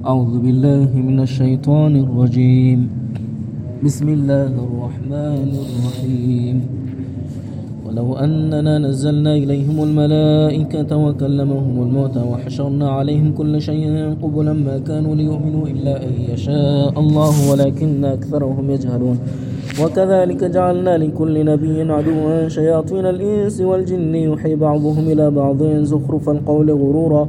أعوذ بالله من الشيطان الرجيم. بسم الله الرحمن الرحيم. ولو أننا نزلنا إليهم الملائكة وكلمهم الموتى وحشرنا عليهم كل شيء قبلا ما كانوا ليؤمنوا إلا أن يشاء الله ولكن أكثرهم يجهلون. وكذلك جعلنا لكل نبي عدوا. شياطين الإنس والجن يوحي بعضهم إلى بعض زخرف القول غرورا.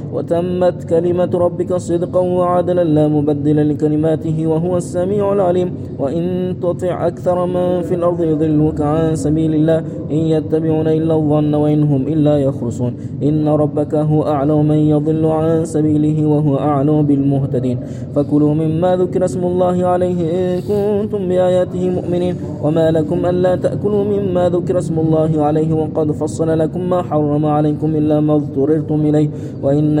وتمت كلمة ربك صدقا وعدلا لا مبدل لكلماته وهو السميع العليم. وإن تطع أكثر من في الأرض يضلوك عن سبيل الله. إن يتبعون إلا الظن وإن هم إلا يخرصون. إن ربك هو أعلم من يضل عن سبيله وهو أعلم بالمهتدين. فكلوا مما ذكر اسم الله عليه إن كنتم بآياته مؤمنين. وما لكم ألا تأكلوا مما ذكر اسم الله عليه. وقد فصل لكم ما حرم عليكم إلا ما اضطررتم إليه. وإن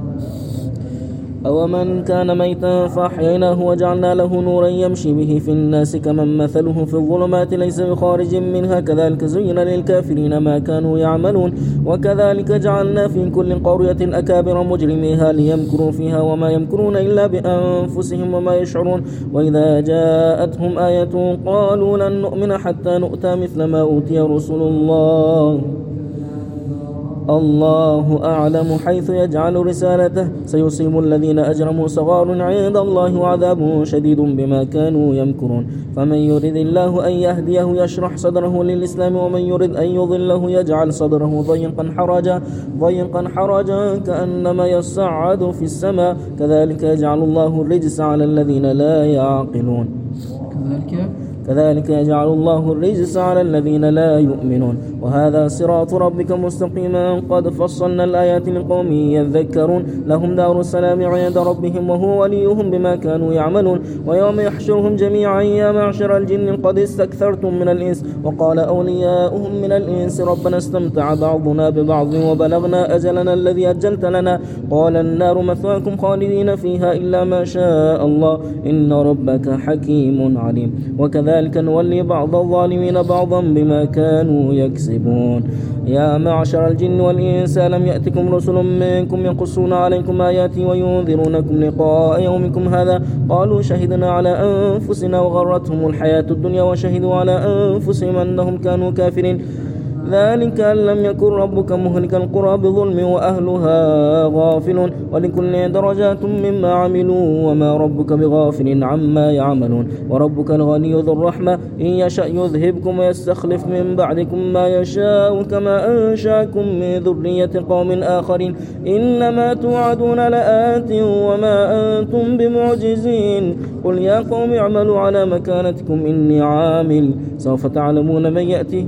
أومن كان ميتا فأحييناه وجعلنا له نورا يمشي به في الناس كمن مثله في الظلمات ليس بخارج منها كذلك زين للكافرين ما كانوا يعملون وكذلك جعلنا في كل قرية أكابر مجرميها ليمكروا فيها وما يمكرون إلا بأنفسهم وما يشعرون وإذا جاءتهم آية قالوا لن نؤمن حتى نؤتى مثل ما أوتي رسل الله الله أعلم حيث يجعل رسالته. سيصيب الذين أجرموا صغار عند الله وعذاب شديد بما كانوا يمكرون. فمن يرد الله أن يهديه يشرح صدره للإسلام ومن يرد أن يضله يجعل صدره ضيقا حرجا ضيقا حرجا كأنما يصعد في السماء. كذلك يجعل الله الرجس على الذين لا يعقلون. كذلك كذلك يجعل الله الرجس على الذين لا يؤمنون. وهذا صراط ربك مستقيما. قد فصلنا الآيات لقوم يذكرون. لهم دار السلام عند ربهم وهو وليهم بما كانوا يعملون. ويوم يحشرهم جميعا يا معشر الجن قد استكثرتم من الإنس. وقال أولياؤهم من الإنس ربنا استمتع بعضنا ببعض وبلغنا أجلنا الذي أجلت لنا. قال النار مثواكم خالدين فيها إلا ما شاء الله. إن ربك حكيم عليم. وكذلك نولي بعض الظالمين بعضا بما كانوا يكسبون. يا معشر الجن والإنس لم يأتكم رسل منكم يقصون عليكم آياتي وينذرونكم لقاء يومكم هذا؟ قالوا شهدنا على أنفسنا وغرتهم الحياة الدنيا وشهدوا على أنفسهم أنهم كانوا كافرين. ذلك أن لم يكن ربك مهلك القرى بظلم وأهلها غافلون. ولكل درجات مما عملوا وما ربك بغافل عما يعملون. وربك الغني ذو الرحمة إن يشأ يذهبكم ويستخلف من بعدكم ما يشاء كما أنشأكم من ذرية قوم آخرين. إنما توعدون لآت وما أنتم بمعجزين. قل يا قوم اعملوا على مكانتكم إني عامل. سوف تعلمون من يأتي.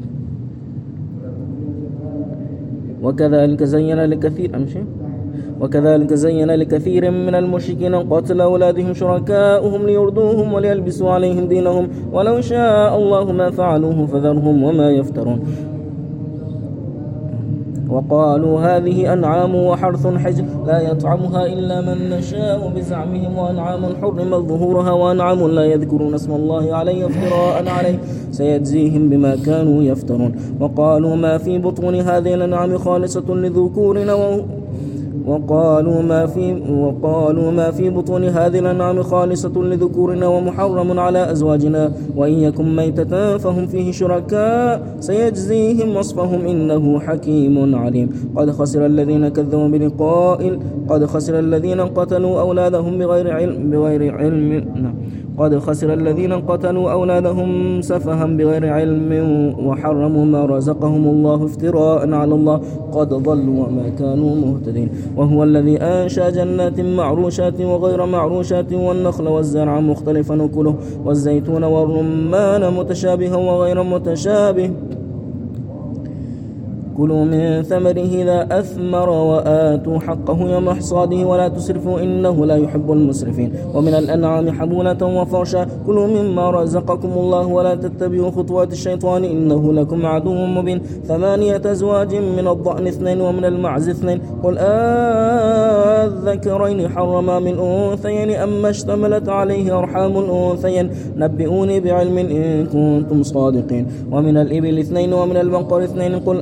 وكذلك زين لكثير أمشي وكذلك زين لكثير من المشركين قتل أولادهم شركاؤهم ليردوهم وليلبسوا عليهم دينهم ولو شاء الله ما فعلوه فذرهم وما يفترون. وقالوا هذه أنعام وحرث حجر لا يطعمها إلا من نشاء بزعمهم وأنعام حرم ظهورها وأنعام لا يذكرون اسم الله عليه افتراء عليه سيجزيهم بما كانوا يفترون وقالوا ما في بطون هذه الأنعام خالصة لذكورنا وقالوا ما في وقالوا ما في بطون هذه الأنعام خالصة لذكورنا ومحرم على أزواجنا. وإن يكن ميتة فهم فيه شركاء. سيجزيهم وصفهم إنه حكيم عليم. قد خسر الذين كذبوا بلقاء قد خسر الذين قتلوا أولادهم بغير علم بغير علم. نعم. قد خسر الذين قتلوا أولادهم سفها بغير علم وحرموا ما رزقهم الله افتراء على الله. قد ضلوا وما كانوا مهتدين. وهو الذي أنشأ جنات معروشات وغير معروشات والنخل والزرع مختلفا أكله والزيتون والرمان متشابها وغير متشابه. كلوا من ثمره إذا أثمر وآتوا حقه يوم حصاده ولا تسرفوا إنه لا يحب المسرفين. ومن الأنعام حمولة وفرشا كلوا مما رزقكم الله ولا تتبعوا خطوات الشيطان إنه لكم عدو مبين. ثمانية أزواج من الضأن اثنين ومن المعز اثنين. قل الذكرين حرما من أنثيين أما اشتملت عليه أرحام الأنثيين. نبئوني بعلم إن كنتم صادقين. ومن الإبل اثنين ومن البقر اثنين. قل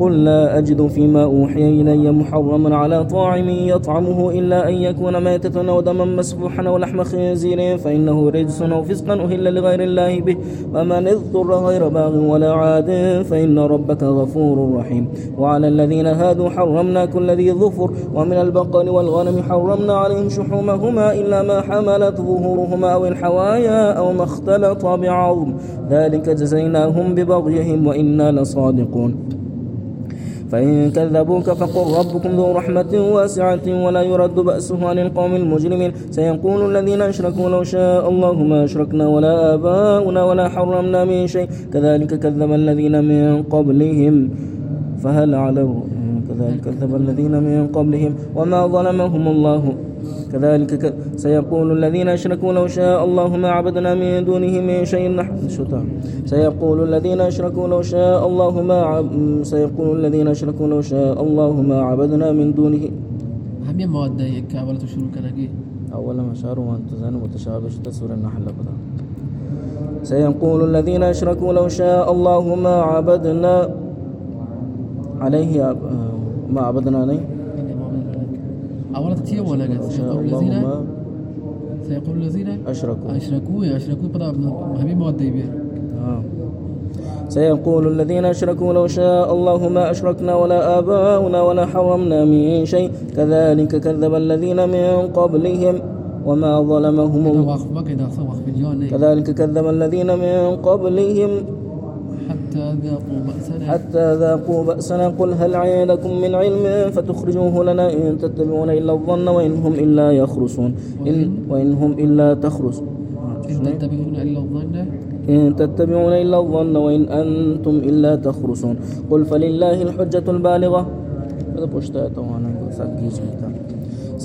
قل لا أجد فيما أوحي إلي محرما على طاعم يطعمه إلا أن يكون ميتة أو دما مسفوحا أو لحم خنزير فإنه رجس أو فسقا أهل لغير الله به. ومن اضطر غير باغ ولا عاد فإن ربك غفور رحيم. وعلى الذين هادوا حرمنا كل ذي ظفر ومن البقر والغنم حرمنا عليهم شحومهما إلا ما حملت ظهورهما أو الحوايا أو ما اختلط بعظم. ذلك جزيناهم ببغيهم وإنا لصادقون. فإن كذبوك فقل ربكم ذو رحمة واسعة ولا يرد بأسه عن القوم المجرمين. سيقول الذين أشركوا لو شاء الله ما أشركنا ولا آباؤنا ولا حرمنا من شيء. كذلك كذب الذين من قبلهم. فهل على كذلك كذب الذين من قبلهم. وما ظلمهم الله. كذلك سيقول الذين أشركوا لو شاء الله ما عبدنا من دونه من شيء نحن سيقول الذين أشركوا لو شاء الله ما عب... سيقول الذين أشركوا لو شاء الله ما عبدنا من دونه. هم یہ مواد تو شروع کریں گے اول ما شعر وانت زين متشابه سورة النحل بدا سيقول الذين أشركوا لو شاء الله ما عبدنا عليه ما عبدنا عليه أولا تتيه ولا سيقول الذين سيقول الذين أشركوا. أشركوا أشركوا. بدا هبي مواد آه. سيقول الذين أشركوا لو شاء الله ما أشركنا ولا آباؤنا ولا حرمنا من شيء. كذلك كذب الذين من قبلهم وما ظلمهم. كذلك كذب الذين من قبلهم حتى ذاقوا بأسنا. حتى ذاقوا بأسنا. قل هل عندكم من علم فتخرجوه لنا إن تتبعون إلا الظن وإن هم إلا يخرسون إن وإن هم إلا تخرسون إن تتبعون إلا الظن. إن تتبعون إلا الظن وإن أنتم إلا تخرسون قل فلله الحجة البالغة. هذا بوشتاته وأنا سأجيز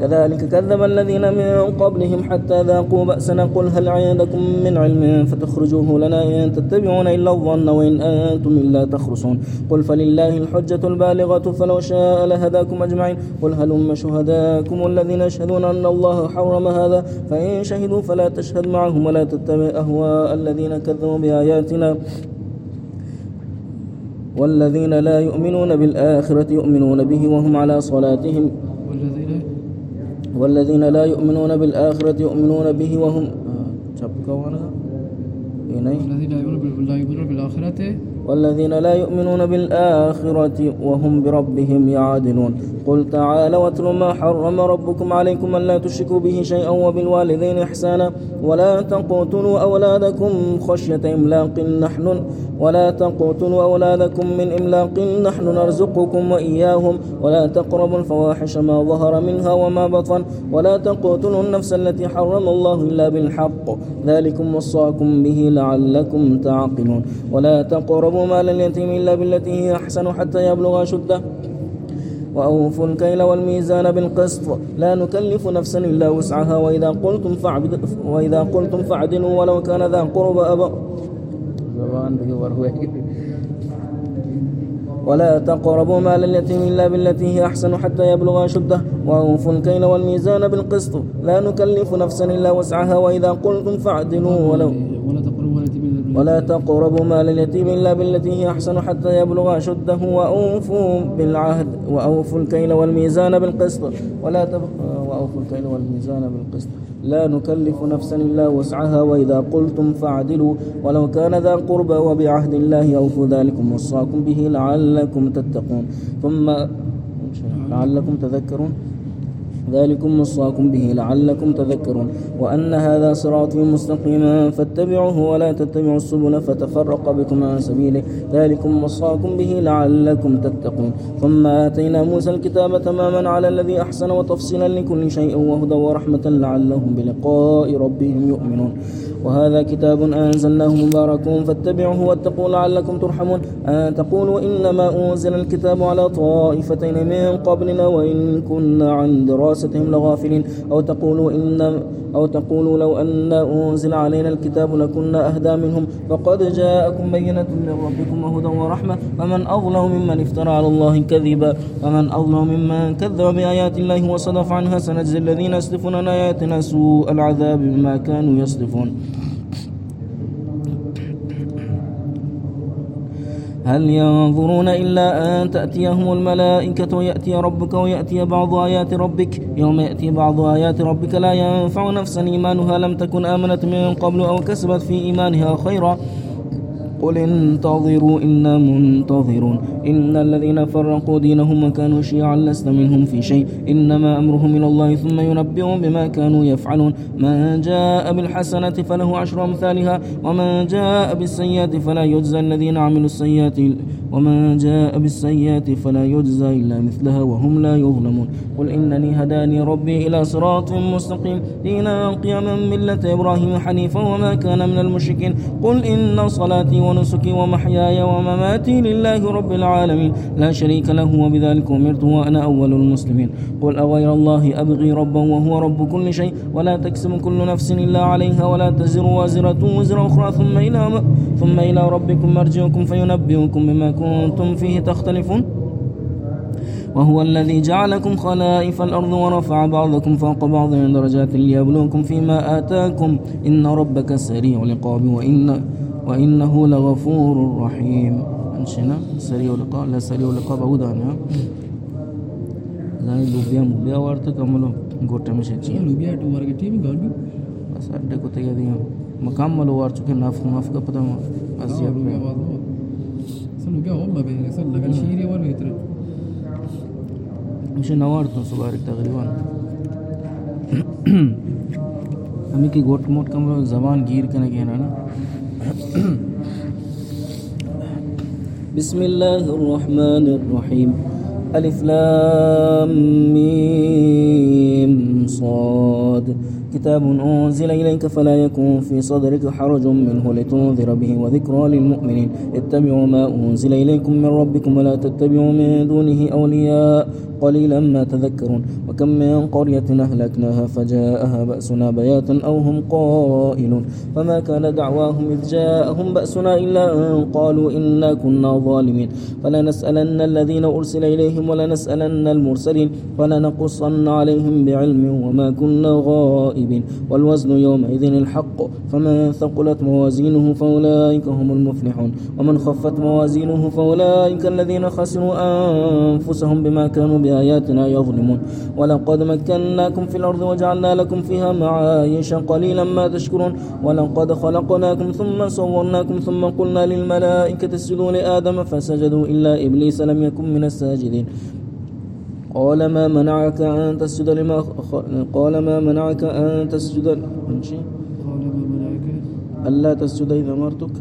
كذلك كذب الذين من قبلهم حتى ذاقوا بأسنا. قل هل عندكم من علم فتخرجوه لنا إن تتبعون إلا الظن وإن أنتم إلا تخرصون. قل فلله الحجة البالغة فلو شاء لهداكم أجمعين. قل هلم شهداكم الذين يشهدون أن الله حرم هذا؟ فإن شهدوا فلا تشهد معهم ولا تتبع أهواء الذين كذبوا بآياتنا. والذين لا يؤمنون بالآخرة يؤمنون به وهم على صلاتهم. والذين والذين لا يؤمنون بالآخرة يؤمنون به وهم والذين لا يؤمنون بالآخرة والذين لا يؤمنون بالآخرة وهم بربهم يعادلون. قل تعالى واتل ما حرم ربكم عليكم ألا تشركوا به شيئا وبالوالدين إحسانا. ولا تقتلوا أولادكم خشية إملاق نحن ولا تقتلوا أولادكم من إملاق نحن نرزقكم وإياهم. ولا تقربوا الفواحش ما ظهر منها وما بطن. ولا تقتلوا النفس التي حرم الله إلا بالحق. ذلكم وصاكم به لعلكم تعقلون. ولا تقربوا مال اليتيم إلا بالتي هي أحسن حتى يبلغ شده وأوفوا الكيل والميزان بالقسط. لا نكلف نفسا إلا وسعها. وإذا قلتم فاعبد وإذا قلتم فاعدلوا ولو كان ذا قرب أبا. ولا تقربوا مال اليتيم إلا بالتي هي أحسن حتى يبلغ أشده. وأوفوا الكيل والميزان بالقسط. لا نكلف نفسا إلا وسعها. وإذا قلتم فاعدلوا ولو ولا تقربوا مال اليتيم إلا بالتي هي أحسن حتى يبلغ أشده وأوفوا بالعهد وأوفوا الكيل والميزان بالقسط. ولا تب... وأوفوا الكيل والميزان بالقسط. لا نكلف نفسا إلا وسعها وإذا قلتم فاعدلوا. ولو كان ذا قربى وبعهد الله أوفوا ذلكم وصاكم به لعلكم تتقون. ثم لعلكم تذكرون. ذلكم وصاكم به لعلكم تذكرون. وأن هذا صراطي مستقيما فاتبعوه ولا تتبعوا السبل فتفرق بكم عن سبيله. ذلكم وصاكم به لعلكم تتقون. ثم آتينا موسى الكتاب تماما على الذي أحسن وتفصيلا لكل شيء وهدى ورحمة لعلهم بلقاء ربهم يؤمنون. وهذا كتاب أنزلناه مبارك فاتبعوه واتقوا لعلكم ترحمون. أن تقولوا إنما أنزل الكتاب على طائفتين من قبلنا وإن كنا عن دراستهم لغافلين. أو تقولوا إن أو تقولوا لو أن أنزل علينا الكتاب لكنا أهدى منهم. فقد جاءكم بينة من ربكم وهدى ورحمة. فمن أظلم ممن افترى على الله كذبا. ومن أظلم ممن كذب بآيات الله وصدف عنها سنجزي الذين يصدفون عن آياتنا سوء العذاب بما كانوا يصدفون. هل ينظرون إلا أن تأتيهم الملائكة ويأتي ربك ويأتي بعض آيات ربك؟ يوم يأتي بعض آيات ربك لا ينفع نفسا إيمانها. لم تكن آمنت من قبل أو كسبت في إيمانها خيرا. قل انتظروا إنا منتظرون. إن الذين فرقوا دينهم وكانوا شيعا لست منهم في شيء. إنما أمرهم إلى الله ثم ينبئهم بما كانوا يفعلون. من جاء بالحسنة فله عشر أمثالها ومن جاء بالسيئات فلا يجزى. الذين عملوا السيئات ومن جاء بالسيئات فلا يجزى إلا مثلها وهم لا يظلمون. قل إنني هداني ربي إلى صراط مستقيم. دينا قياما ملة إبراهيم حنيفا وما كان من المشركين. قل إن صلاتي ونسكي ومحياي ومماتي لله رب العالمين. لا شريك له وبذلك أمرت وأنا أول المسلمين. قل أغير الله أبغي ربا وهو رب كل شيء. ولا تكسب كل نفس إلا عليها ولا تزر وازرة وزر أخرى ثم إلى ثم إلى ربكم مرجعكم فينبئكم بما كنتم فيه تختلفون. وهو الذي جعلكم خلائف الأرض ورفع بعضكم فوق بعض درجات ليبلوكم فيما آتاكم. إن ربك سريع العقاب وإن وإنه لغفور رحيم أنشنا سريع العقاب لا سريع العقاب أودانا ځان لوبیا موبیا ورته کوملو ګوټه مشه چی لوبیا ټو ورګ ټیم ګاډي بس اډه کو ته دی مکمل ورچو کې ناف ناف کا پتا ما ازیا لوبیا وادو سلوبیا هم به سل لګل شيري ور ویتر مشه نوارتو سوارک تقریبا हमें की गोट मोट कम जबान गिर के ना कहना ना بسم الله الرحمن الرحيم. ألف لام ميم صاد. كتاب أنزل إليك فلا يكون في صدرك حرج منه لتنذر به وذكرى للمؤمنين. اتبعوا ما أنزل إليكم من ربكم ولا تتبعوا من دونه أولياء. قليلا ما تذكرون. وكم من قرية أهلكناها فجاءها بأسنا بياتا أو هم قائلون. فما كان دعواهم إذ جاءهم بأسنا إلا أن قالوا إنا كنا ظالمين. فلنسألن الذين أرسل إليهم ولنسألن المرسلين. فلنقصن عليهم بعلم وما كنا غائبين. والوزن يومئذ الحق. فمن ثقلت موازينه فأولئك هم المفلحون. ومن خفت موازينه فأولئك الذين خسروا أنفسهم بما كانوا بآياتنا يظلمون. ولقد مكناكم في الأرض وجعلنا لكم فيها معايش قليلا ما تشكرون. ولقد خلقناكم ثم صورناكم ثم قلنا للملائكة اسجدوا لآدم فسجدوا إلا إبليس لم يكن من الساجدين. قال ما منعك أن تسجد لما قال ما منعك أن تسجد ألا تسجد إذا أمرتك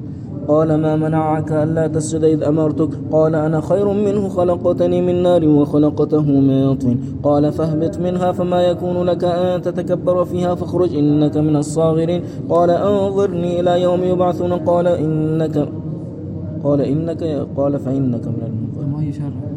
قال ما منعك ألا تسجد إذ أمرتك؟ قال أنا خير منه خلقتني من نار وخلقته من طين. قال فاهبط منها فما يكون لك أن تتكبر فيها فاخرج إنك من الصاغرين. قال أنظرني إلى يوم يبعثون. قال إنك قال إنك قال فإنك من المنظرين.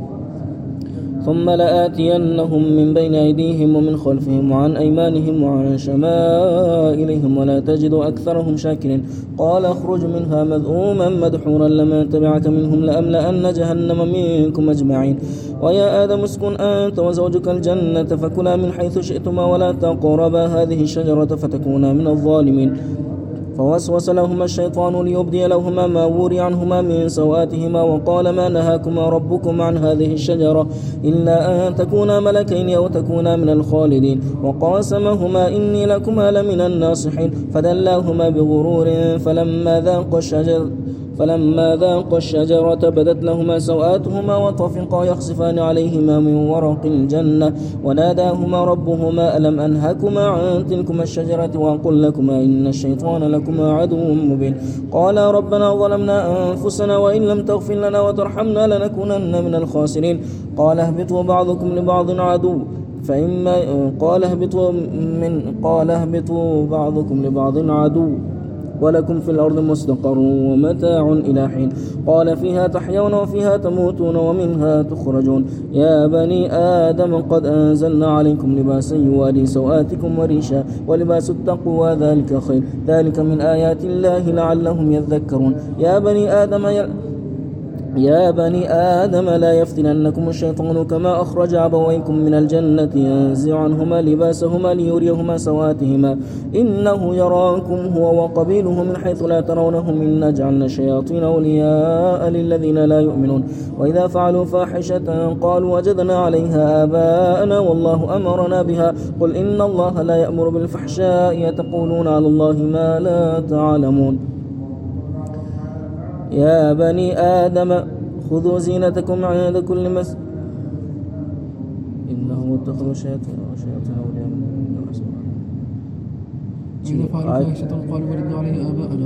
ثم لآتينهم من بين أيديهم ومن خلفهم وعن أيمانهم وعن شمائلهم ولا تجد أكثرهم شاكرين. قال اخرج منها مذءوما مدحورا لمن تبعك منهم لأملأن جهنم منكم أجمعين. ويا آدم اسكن أنت وزوجك الجنة فكلا من حيث شئتما ولا تقربا هذه الشجرة فتكونا من الظالمين. فوسوس لهما الشيطان ليبدي لهما ما وري عنهما من سواتهما وقال ما نهاكما ربكم عن هذه الشجرة إلا أن تكونا ملكين أو تكونا من الخالدين وقاسمهما إني لكما لمن الناصحين فدلاهما بغرور فلما ذاق الشجر فلما ذاقا الشجرة بدت لهما سوآتهما وطفقا يخصفان عليهما من ورق الجنة وناداهما ربهما ألم أنهكما عن تلكما الشجرة وأقل لكما إن الشيطان لكما عدو مبين قالا ربنا ظلمنا أنفسنا وإن لم تغفر لنا وترحمنا لنكونن من الخاسرين قال اهبطوا بعضكم لبعض عدو فإما قال اهبطوا من قال اهبطوا بعضكم لبعض عدو ولكم في الأرض مستقر ومتاع إلى حين. قال فيها تحيون وفيها تموتون ومنها تخرجون. يا بني آدم قد أنزلنا عليكم لباسا يواري سوآتكم وريشا ولباس التقوى ذلك خير. ذلك من آيات الله لعلهم يذكرون. يا بني آدم يل يا بني آدم لا يفتننكم الشيطان كما أخرج أبويكم من الجنة ينزع عنهما لباسهما ليريهما سواتهما. إنه يراكم هو وقبيله من حيث لا ترونهم إنا جعلنا الشياطين أولياء للذين لا يؤمنون. وإذا فعلوا فاحشة قالوا وجدنا عليها آباءنا والله أمرنا بها. قل إن الله لا يأمر بالفحشاء. يتقولون على الله ما لا تعلمون. يا بني آدم خذوا زينتكم عند كل مس إنه اتخذوا شياطين وشياطين أولياء من فاحشة قالوا وجدنا عليها آباءنا.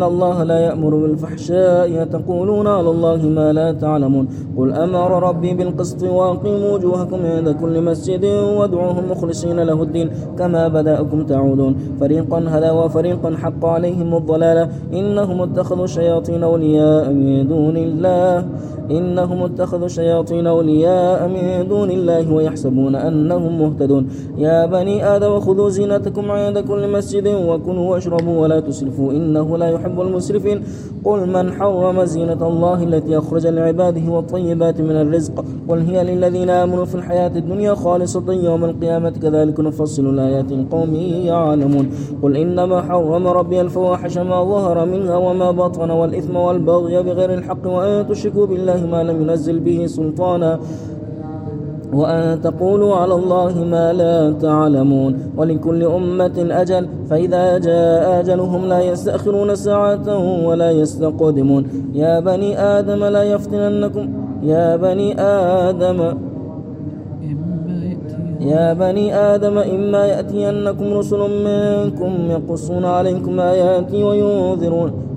إن الله لا يأمر بالفحشاء تقولون على الله ما لا تعلمون قل أمر ربي بالقسط وأقيموا وجوهكم عند كل مسجد وادعوهم مخلصين له الدين كما بدأكم تعودون فريقا هدى وفريقا حق عليهم الضلالة إنهم اتخذوا الشياطين أولياء من دون الله إنهم اتخذوا الشياطين أولياء من دون الله ويحسبون أنهم مهتدون يا بني آدم خذوا زينتكم عند كل مسجد وكلوا واشربوا ولا تسرفوا إنه لا يحب المسرفين. قل من حرم زينة الله التي أخرج لعباده والطيبات من الرزق قل هي للذين آمنوا في الحياة الدنيا خالصة يوم القيامة كذلك نفصل الآيات قوم يعلمون. قل إنما حرم ربي الفواحش ما ظهر منها وما بطن والإثم والبغي بغير الحق وأن تشركوا بالله ما لم ينزل به سلطانا. وأن تقولوا على الله ما لا تعلمون. ولكل أمة أجل. فإذا جاء أجلهم لا يستأخرون ساعة ولا يستقدمون. يا بني آدم لا يفتننكم. يا بني آدم. يا بني آدم إما يأتينكم رسل منكم يقصون عليكم آياتي وينذرون.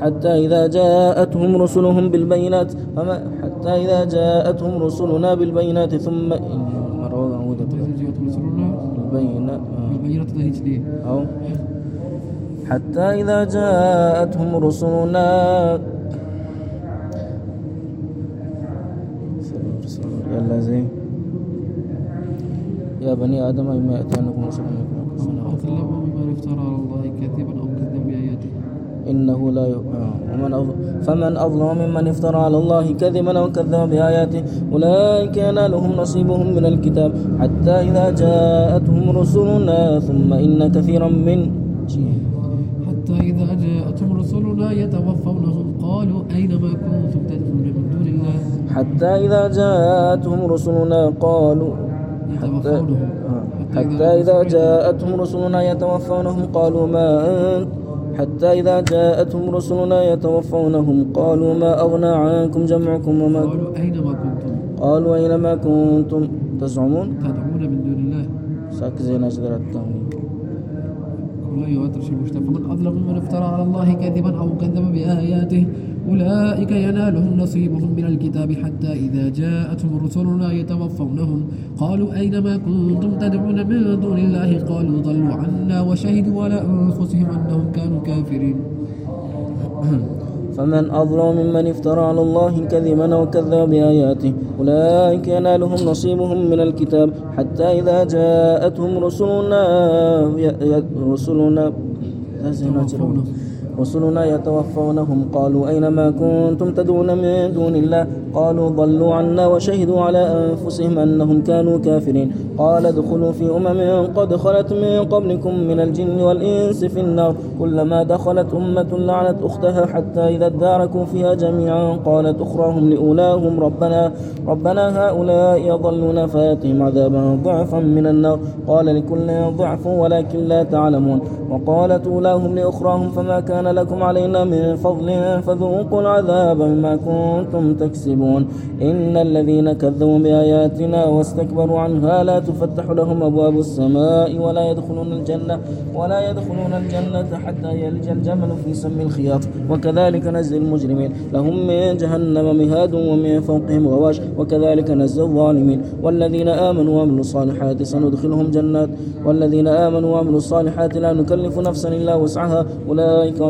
حتى إذا جاءتهم رسلهم بالبينات فما حتى إذا جاءتهم رسلنا بالبينات ثم بالبينات أو حتى إذا جاءتهم رسلنا يلا زين يا بني آدم إما يأتينكم رسل منكم افترى على الله كذبا أو كذب بآياته إنه لا ي... ومن أظ... فمن أظلم ممن افترى على الله كذبا أو كذب بآياته أولئك ينالهم نصيبهم من الكتاب. حتى إذا جاءتهم رسلنا ثم إن كثيرا من حتى إذا جاءتهم رسلنا يتوفونهم قالوا أين ما كنتم تدعون من دون الله؟ حتى إذا جاءتهم رسلنا قالوا يتوفونهم. حتى إذا جاءتهم رسلنا يتوفونهم قالوا ما أنت حتى إذا جاءتهم رسلنا يتوفونهم قالوا ما أغنى عنكم جمعكم وما قالوا أين ما كنتم؟ قالوا أين ما كنتم؟ تزعمون؟ تدعون من دون الله. ساكزين أجدر التومين أيها الترشي المجتمع فمن أظلم من افترى على الله كذبا أو كذب بآياته أولئك ينالهم نصيبهم من الكتاب حتى إذا جاءتهم رسلنا يتوفونهم. قالوا أين ما كنتم تدعون من دون الله؟ قالوا ضلوا عنا وشهدوا على أنفسهم أنهم كانوا كافرين. فمن أظلم ممن افترى على الله كذبا أو كذب بآياته أولئك ينالهم نصيبهم من الكتاب حتى إذا جاءتهم رسلنا رسلنا رسلنا يتوفونهم. قالوا أين ما كنتم تدعون من دون الله؟ قالوا ضلوا عنا وشهدوا على أنفسهم أنهم كانوا كافرين. قال ادخلوا في أمم قد خلت من قبلكم من الجن والإنس في النار. كلما دخلت أمة لعنت أختها حتى إذا اداركوا فيها جميعا. قالت أخراهم لأولاهم ربنا ربنا هؤلاء يضلون فاتهم عذابا ضعفا من النار. قال لكل ضعف ولكن لا تعلمون. وقالت أولاهم لأخراهم فما كان لكم علينا من فضل فذوقوا العذاب بما كنتم تكسبون. إن الذين كذبوا بآياتنا واستكبروا عنها لا تفتح لهم أبواب السماء ولا يدخلون الجنة ولا يدخلون الجنة حتى يلج الجمل في سم الخياط. وكذلك نزل المجرمين. لهم من جهنم مهاد ومن فوقهم غواش. وكذلك نزل الظالمين. والذين آمنوا وعملوا الصالحات سندخلهم جنات. والذين آمنوا وعملوا الصالحات لا نكلف نفسا إلا وسعها. أولئك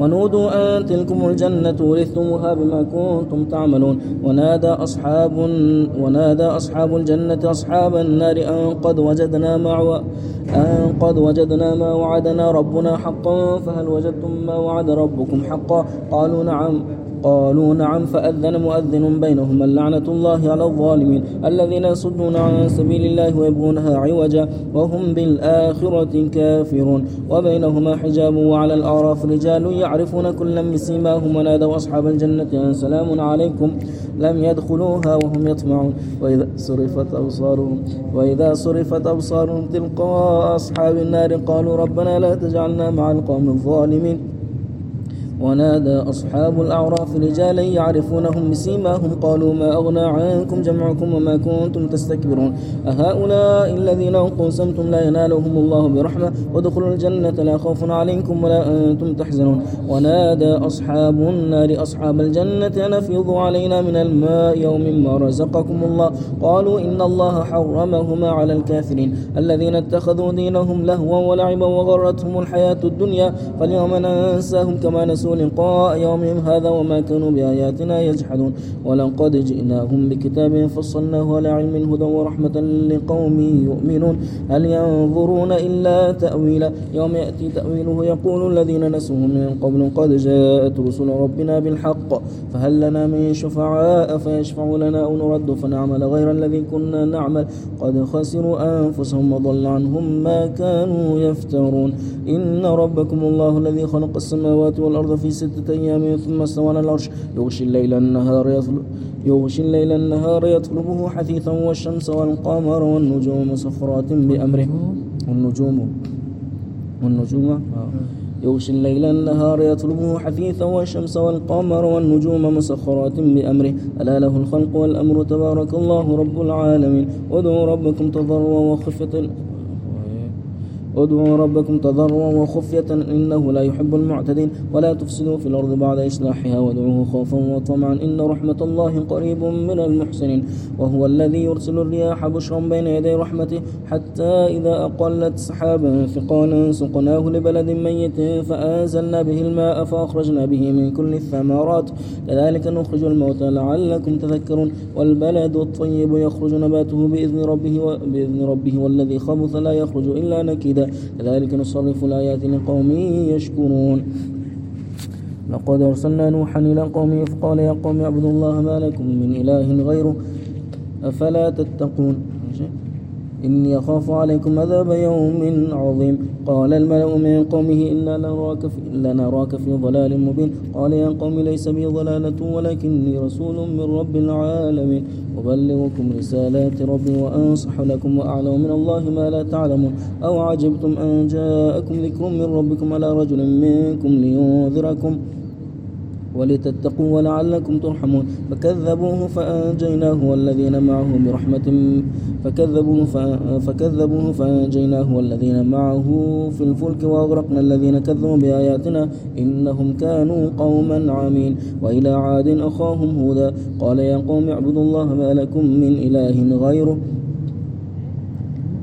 ونودوا أن تلكم الجنة ورثتموها بما كنتم تعملون. ونادى أصحاب ونادى أصحاب الجنة أصحاب النار أن قد وجدنا ما أن قد وجدنا ما وعدنا ربنا حقا فهل وجدتم ما وعد ربكم حقا؟ قالوا نعم. قالوا نعم فأذن مؤذن بينهم اللعنة الله على الظالمين الذين يصدون عن سبيل الله ويبغونها عوجا وهم بالآخرة كافرون. وبينهما حجاب وعلى الأعراف رجال يعرفون كلا بسيماهم ونادوا أصحاب الجنة أن سلام عليكم. لم يدخلوها وهم يطمعون. وإذا صرفت أبصارهم وإذا صرفت أبصارهم تلقاء أصحاب النار قالوا ربنا لا تجعلنا مع القوم الظالمين. ونادى أصحاب الأعراف رجالا يعرفونهم بسيماهم قالوا ما أغنى عنكم جمعكم وما كنتم تستكبرون؟ أهؤلاء الذين قسمتم لا ينالهم الله برحمة وادخلوا الجنة لا خوف عليكم ولا أنتم تحزنون. ونادى أصحاب النار أصحاب الجنة أن أفيضوا علينا من الماء يوم ما رزقكم الله. قالوا إن الله حرمهما على الكافرين الذين اتخذوا دينهم لهوا ولعبا وغرتهم الحياة الدنيا فاليوم ننساهم كما نسوا لقاء يومهم هذا وما كانوا بآياتنا يجحدون. ولقد جئناهم بكتاب فصلناه على علم هدى ورحمة لقوم يؤمنون. هل ينظرون إلا تأويلا؟ يوم يأتي تأويله يقول الذين نسوه من قبل قد جاءت رسل ربنا بالحق فهل لنا من شفعاء فيشفعوا لنا أو نرد فنعمل غير الذي كنا نعمل؟ قد خسروا أنفسهم وضل عنهم ما كانوا يفترون. إن ربكم الله الذي خلق السماوات والأرض في ستة أيام ثم استوى على العرش. يغشي الليل النهار يطلب يغشي الليل النهار يطلبه حثيثا والشمس والقمر والنجوم مسخرات بأمره. والنجوم. والنجوم. يغشي الليل النهار يطلبه حثيثا والشمس والقمر والنجوم مسخرات بأمره. ألا له الخلق والأمر تبارك الله رب العالمين. ادعوا ربكم تضروا وخفة ادعوا ربكم تضرعا وخفية إنه لا يحب المعتدين ولا تفسدوا في الأرض بعد إصلاحها وادعوه خوفا وطمعا إن رحمة الله قريب من المحسنين وهو الذي يرسل الرياح بشرا بين يدي رحمته حتى إذا أقلت سحابا ثقالا سقناه لبلد ميت فأنزلنا به الماء فأخرجنا به من كل الثمرات كذلك نخرج الموتى لعلكم تذكرون والبلد الطيب يخرج نباته بإذن ربه, بإذن ربه والذي خبث لا يخرج إلا نكدا كذلك نصرف الآيات لقوم يشكرون. لقد أرسلنا نوحا إلى قومه فقال يا قوم اعبدوا الله ما لكم من إله غيره أفلا تتقون. إني أخاف عليكم عذاب يوم عظيم. قال الملأ من قومه إنا لنراك في, لنراك في ضلال مبين. قال يا قوم ليس بي ضلالة ولكني رسول من رب العالمين. أبلغكم رسالات ربي وأنصح لكم وأعلم من الله ما لا تعلمون. أو عجبتم أن جاءكم ذكر من ربكم على رجل منكم لينذركم؟ ولتتقوا ولعلكم ترحمون. فكذبوه فأنجيناه والذين معه برحمة فكذبوه فكذبوه فأنجيناه والذين معه في الفلك وأغرقنا الذين كذبوا بآياتنا إنهم كانوا قوما عمين. وإلى عاد أخاهم هودا قال يا قوم اعبدوا الله ما لكم من إله غيره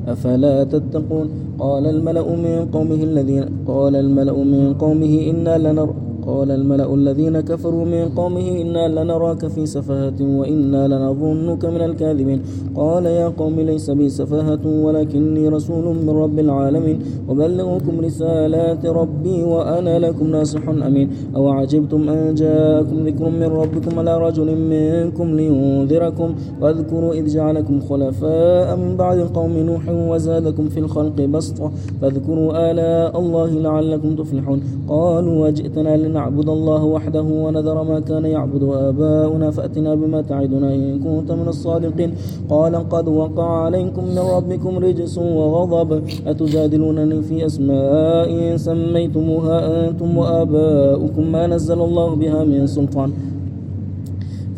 أفلا تتقون. قال الملأ من قومه الذين قال الملأ من قومه إنا لنرى قال الملأ الذين كفروا من قومه إنا لنراك في سفاهة وإنا لنظنك من الكاذبين. قال يا قوم ليس بي سفاهة ولكني رسول من رب العالمين. وبلغكم رسالات ربي وأنا لكم ناصح أمين. أو عجبتم أن جاءكم ذكر من ربكم على رجل منكم لينذركم؟ واذكروا إذ جعلكم خلفاء من بعد قوم نوح وزادكم في الخلق بسطة. فاذكروا آلاء الله لعلكم تفلحون. قالوا وجئتنا نعبد الله وحده ونذر ما كان يعبد آباؤنا فأتنا بما تعدنا إن كنت من الصادقين. قال قد وقع عليكم من ربكم رجس وغضب. أتجادلونني في أسماء سميتموها أنتم وآباؤكم ما نزل الله بها من سلطان.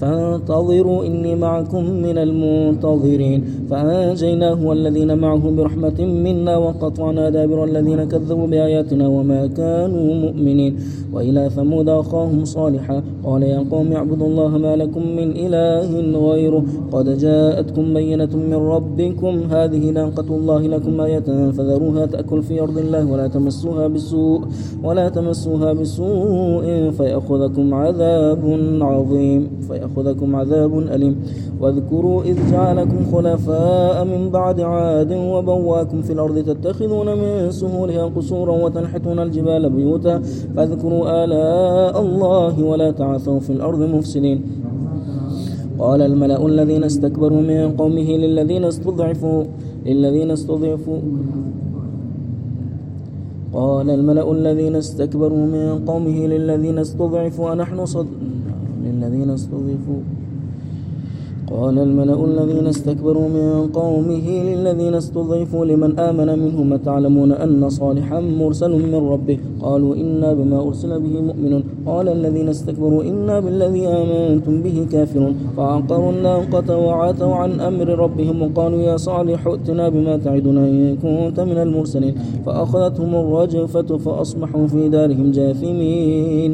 فانتظروا إني معكم من المنتظرين. فأنجيناه والذين معه برحمة منا وقطعنا دابر الذين كذبوا بآياتنا وما كانوا مؤمنين. وإلى ثمود أخاهم صالحا. قال يا قوم اعبدوا الله ما لكم من إله غيره. قد جاءتكم بينة من ربكم. هذه ناقة الله لكم آية فذروها تأكل في أرض الله ولا تمسوها بسوء ولا تمسوها بسوء فيأخذكم عذاب عظيم فيأخذكم عذاب أليم. واذكروا إذ جعلكم خلفاء من بعد عاد وبواكم في الأرض تتخذون من سهولها قصورا وتنحتون الجبال بيوتا. فاذكروا آلاء الله ولا تعثوا في الأرض مفسدين. قال الملأ الذين استكبروا من قومه للذين استضعفوا للذين استضعفوا. قال الملأ الذين استكبروا من قومه للذين استضعفوا. أنحن صد للذين استضعفوا. قال الملأ الذين استكبروا من قومه للذين استضعفوا لمن آمن منهم تعلمون أن صالحا مرسل من ربه؟ قالوا إنا بما أرسل به مؤمنون. قال الذين استكبروا إنا بالذي آمنتم به كافرون. فعقروا الناقة وعاتوا عن أمر ربهم وقالوا يا صالح ائتنا بما تعدنا إن كنت من المرسلين. فأخذتهم الرجفة فأصبحوا في دارهم جاثمين.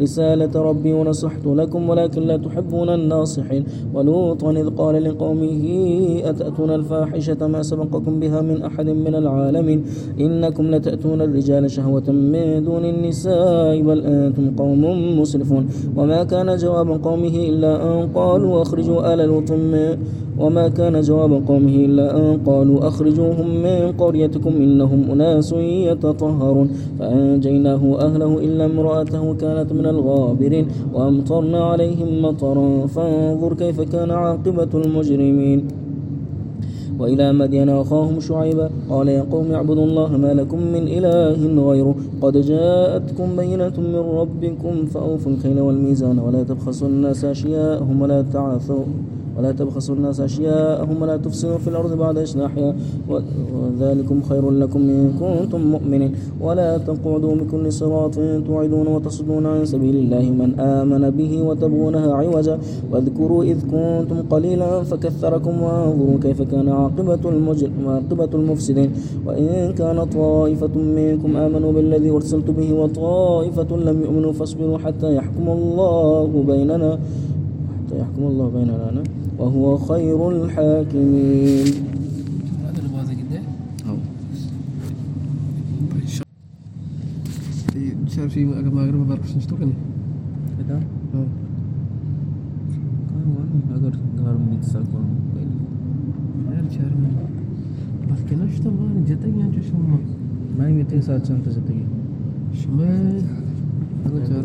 رسالة ربي ونصحت لكم ولكن لا تحبون الناصحين. ولوطا إذ قال لقومه أتأتون الفاحشة ما سبقكم بها من أحد من العالمين؟ إنكم لتأتون الرجال شهوة من دون النساء بل أنتم قوم مسرفون. وما كان جواب قومه إلا أن قالوا أخرجوا آل لوط وما كان جواب قومه إلا أن قالوا أخرجوهم من قريتكم إنهم أناس يتطهرون. فأنجيناه أهله إلا امرأته كانت من الغابرين وأمطرنا عليهم مطرا فانظر كيف كان عاقبة المجرمين. وإلى مدين أخاهم شعيبا قال يا قوم اعبدوا الله ما لكم من إله غيره. قد جاءتكم بينة من ربكم فأوفوا الكيل والميزان ولا تبخسوا الناس أشياءهم ولا تعثوا. ولا تبخسوا الناس أشياءهم ولا تفسدوا في الأرض بعد إصلاحها. وذلكم خير لكم إن كنتم مؤمنين. ولا تقعدوا بكل صراط توعدون وتصدون عن سبيل الله من آمن به وتبغونها عوجا. واذكروا إذ كنتم قليلا فكثركم وانظروا كيف كان عاقبة عاقبة المفسدين. وإن كان طائفة منكم آمنوا بالذي أرسلت به وطائفة لم يؤمنوا فاصبروا حتى يحكم الله بيننا. حتى يحكم الله بيننا. وهو خير الحاكمين. مش في المغرب ما بعرفش نشتو إيه؟ كان هذا آه اگر گھر میں سکوں غير شهر من بس كنا شو تبغى جتاي يعني شو ما. ما يمتى ساعة سنت جتاي شو ما. هذا شهر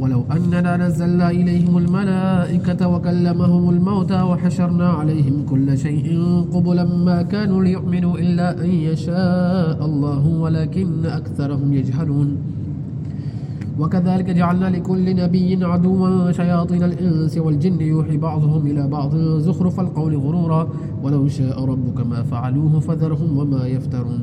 ولو أننا نزلنا إليهم الملائكة وكلمهم الموتى وحشرنا عليهم كل شيء قبلا ما كانوا ليؤمنوا إلا أن يشاء الله ولكن أكثرهم يجهلون. وكذلك جعلنا لكل نبي عدوا شياطين الإنس والجن يوحي بعضهم إلى بعض زخرف القول غرورا ولو شاء ربك ما فعلوه فذرهم وما يفترون.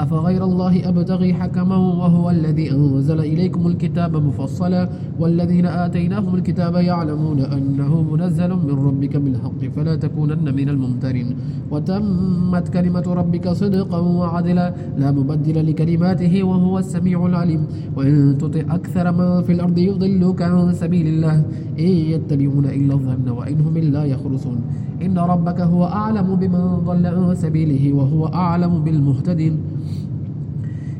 أفغير الله أبتغي حكما وهو الذي أنزل إليكم الكتاب مفصلا والذين آتيناهم الكتاب يعلمون أنه منزل من ربك بالحق فلا تكونن من الممترين وتمت كلمة ربك صدقا وعدلا لا مبدل لكلماته وهو السميع العليم وإن تطع أكثر من في الأرض يضلوك عن سبيل الله إن يتبعون إلا الظن وإن هم إلا إن ربك هو أعلم بمن ضل عن سبيله وهو أعلم بالمهتدين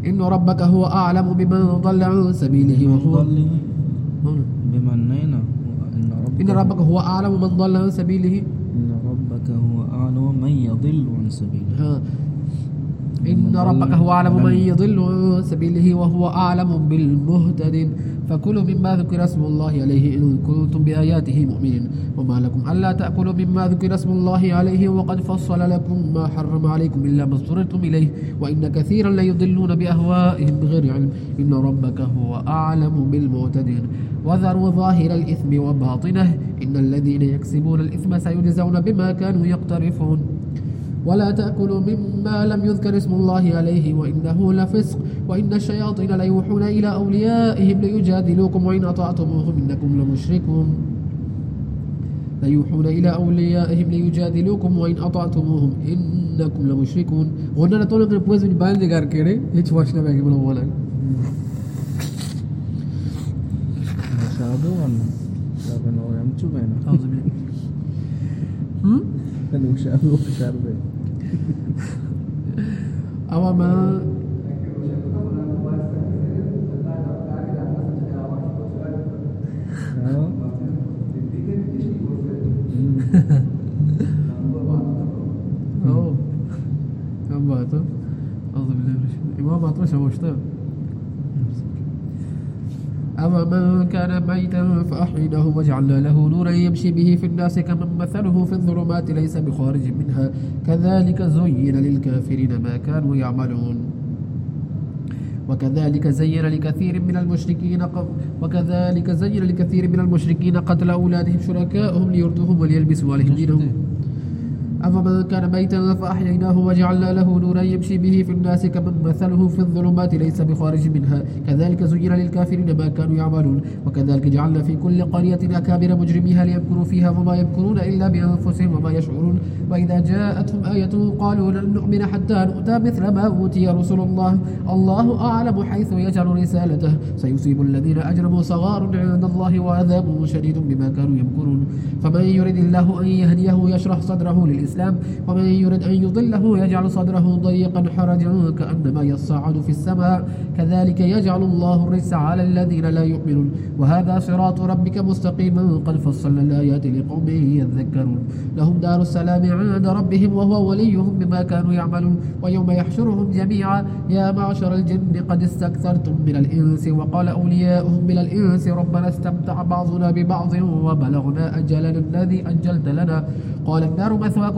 إن ربك هو أعلم بمن ضل عن سبيله وهو بمعنينا إن ربك إن ربك هو أعلم من ضل عن سبيله. إن ربك هو أعلم من يضل عن سبيله. ها. إن ربك هو أعلم من يضل عن سبيله وهو أعلم بالمهتدين. فكلوا مما ذكر اسم الله عليه إن كنتم بآياته مؤمنين. وما لكم ألا تأكلوا مما ذكر اسم الله عليه وقد فصل لكم ما حرم عليكم إلا ما اضطررتم إليه. وإن كثيرا ليضلون بأهوائهم بغير علم. إن ربك هو أعلم بالمعتدين. وذروا ظاهر الإثم وباطنه. إن الذين يكسبون الإثم سيجزون بما كانوا يقترفون. ولا تأكلوا مما لم يذكر اسم الله عليه وإنه لفسق وإن الشياطين ليوحون إلى أوليائهم ليجادلوكم وإن أطعتموهم إنكم لمشركون ليوحون إلى أوليائهم ليجادلوكم وإن أطعتموهم إنكم لمشركون قلنا نتولى depois de bande de garquere hiç başına belki bunu olalım. Masyado kan. Sabi na orang tu kan. أعوذ بالله هم؟ Ama ben Oh. أوه كم بعته؟ أعوذ بالله من الشيطان ما أما من كان ميتا فأحييناه وجعلنا له نورا يمشي به في الناس كمن مثله في الظلمات ليس بخارج منها كذلك زين للكافرين ما كانوا يعملون وكذلك زين لكثير من المشركين وكذلك زين لكثير من المشركين قتل أولادهم شركاءهم ليردوهم وليلبسوا عليهم دينهم أفمن كان ميتا فأحييناه وجعلنا له نورا يمشي به في الناس كمن مثله في الظلمات ليس بخارج منها. كذلك زين للكافرين ما كانوا يعملون. وكذلك جعلنا في كل قرية أكابر مجرميها ليمكروا فيها وما يمكرون إلا بأنفسهم وما يشعرون. وإذا جاءتهم آية قالوا لن نؤمن حتى نؤتى مثل ما أوتي رسل الله. الله أعلم حيث يجعل رسالته. سيصيب الذين أجرموا صغار عند الله وعذاب شديد بما كانوا يمكرون. فمن يرد الله أن يهديه يشرح صدره للإسلام ومن يرد أن يضله يجعل صدره ضيقا حرجا كأنما يصعد في السماء. كذلك يجعل الله الرجس على الذين لا يؤمنون. وهذا صراط ربك مستقيما. قد فصلنا الآيات لقوم يذكرون. لهم دار السلام عند ربهم وهو وليهم بما كانوا يعملون. ويوم يحشرهم جميعا. يا معشر الجن قد استكثرتم من الإنس وقال أولياؤهم من الإنس ربنا استمتع بعضنا ببعض وبلغنا أجلنا الذي أجلت لنا. قال النار مثواكم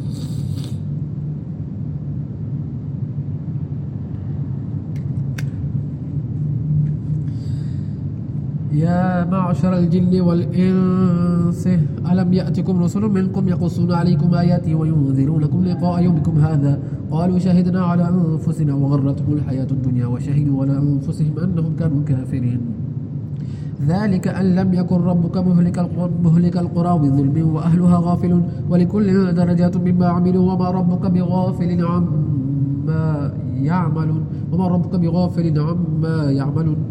يا معشر الجن والإنس ألم يأتكم رسل منكم يقصون عليكم آياتي وينذرونكم لقاء يومكم هذا؟ قالوا شهدنا على أنفسنا وغرتهم الحياة الدنيا وشهدوا على أنفسهم أنهم كانوا كافرين. ذلك أن لم يكن ربك مهلك مهلك القرى بظلم وأهلها غافلون ولكل درجات مما عملوا وما ربك بغافل عما يعملون وما ربك بغافل عما يعملون.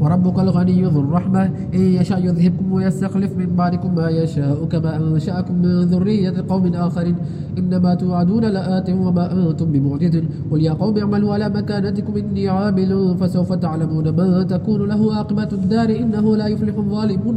وربك الغني ذو الرحمة إن يشاء يذهبكم ويستخلف من بعدكم ما يشاء كما أنشأكم من ذرية قوم آخرين. إنما توعدون لآت وما أنتم بمعجز. قل يا قوم اعملوا على مكانتكم إني عامل فسوف تعلمون من تكون له عاقبة الدار إنه لا يفلح الظالمون.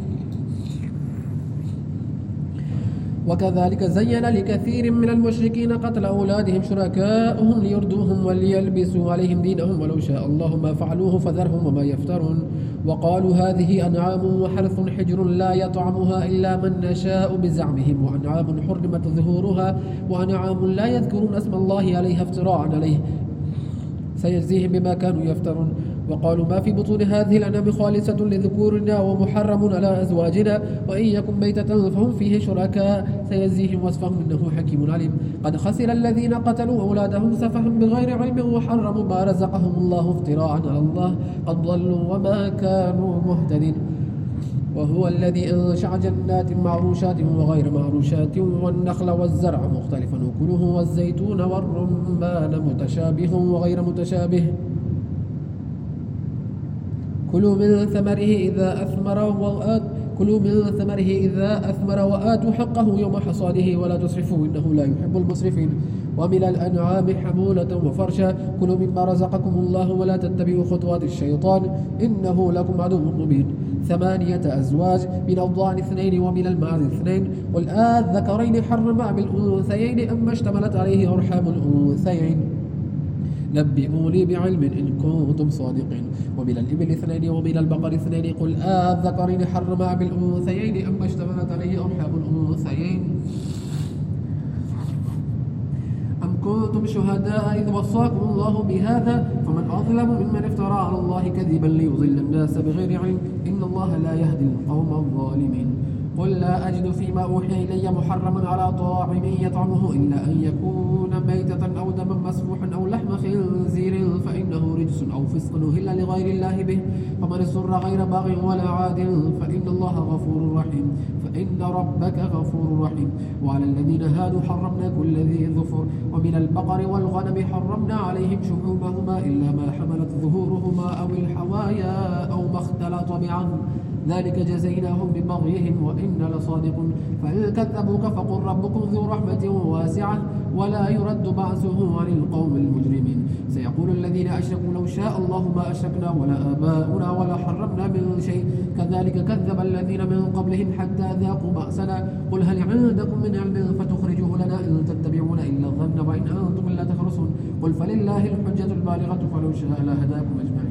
وكذلك زين لكثير من المشركين قتل أولادهم شركاؤهم ليردوهم وليلبسوا عليهم دينهم ولو شاء الله ما فعلوه فذرهم وما يفترون. وقالوا هذه أنعام وحرث حجر لا يطعمها إلا من نشاء بزعمهم وأنعام حرمت ظهورها وأنعام لا يذكرون اسم الله عليها افتراء عليه. سيجزيهم بما كانوا يفترون. وقالوا ما في بطون هذه الأنعام خالصة لذكورنا ومحرم على أزواجنا وإن يكن ميتة فهم فيه شركاء. سيجزيهم وصفهم إنه حكيم عليم. قد خسر الذين قتلوا أولادهم سفها بغير علم وحرموا ما رزقهم الله افتراء على الله. قد ضلوا وما كانوا مهتدين. وهو الذي أنشع جنات معروشات وغير معروشات والنخل والزرع مختلفا. أكله والزيتون والرمان متشابه وغير متشابه. كلوا من ثمره إذا أثمر وآت كلوا من ثمره إذا أثمر وآتوا حقه يوم حصاده ولا تسرفوا إنه لا يحب المسرفين. ومن الأنعام حمولة وفرشا. كلوا مما رزقكم الله ولا تتبعوا خطوات الشيطان. إنه لكم عدو مبين. ثمانية أزواج. من الضأن اثنين ومن المعز اثنين. قل ذكرين حرم بالأنثيين أما اشتملت عليه أرحام الأنثيين. نبئوني بعلم إن كنتم صادقين. ومن الإبل اثنين ومن البقر اثنين. قل آذكرين حرم بالأنثيين. أما اشتملت عليه أرحام الأنثيين. أم كنتم شهداء إذ وصاكم الله بهذا؟ فمن أظلم ممن افترى على الله كذبا ليضل الناس بغير علم. إن الله لا يهدي القوم الظالمين. قل لا أجد فيما أوحي إلي محرما على طاعم يطعمه إلا أن يكون ميتة أو دما مسفوحا أو لحم خنزير فإنه رجس أو فسق أهل لغير الله به. فمن اضطر غير باغ ولا عاد فإن الله غفور رحيم. فإن ربك غفور رحيم. وعلى الذين هادوا حرمنا كل ذي ظفر. ومن البقر والغنم حرمنا عليهم شحومهما إلا ما حملت ظهورهما أو الحوايا أو ما اختلط بعظم. ذلك جزيناهم ببغيهم وإنا لصادقون. فإن كذبوك فقل ربكم ذو رحمة واسعة ولا يرد بعثه عن القوم المجرمين. سيقول الذين أشركوا لو شاء الله ما أشركنا ولا آباؤنا ولا حرمنا من شيء. كذلك كذب الذين من قبلهم حتى ذاقوا بأسنا. قل هل عندكم من علم فتخرجوه لنا إن تتبعون إلا الظن وإن أنتم إلا تخرصون. قل فلله الحجة البالغة فلو شاء لهداكم أجمعين.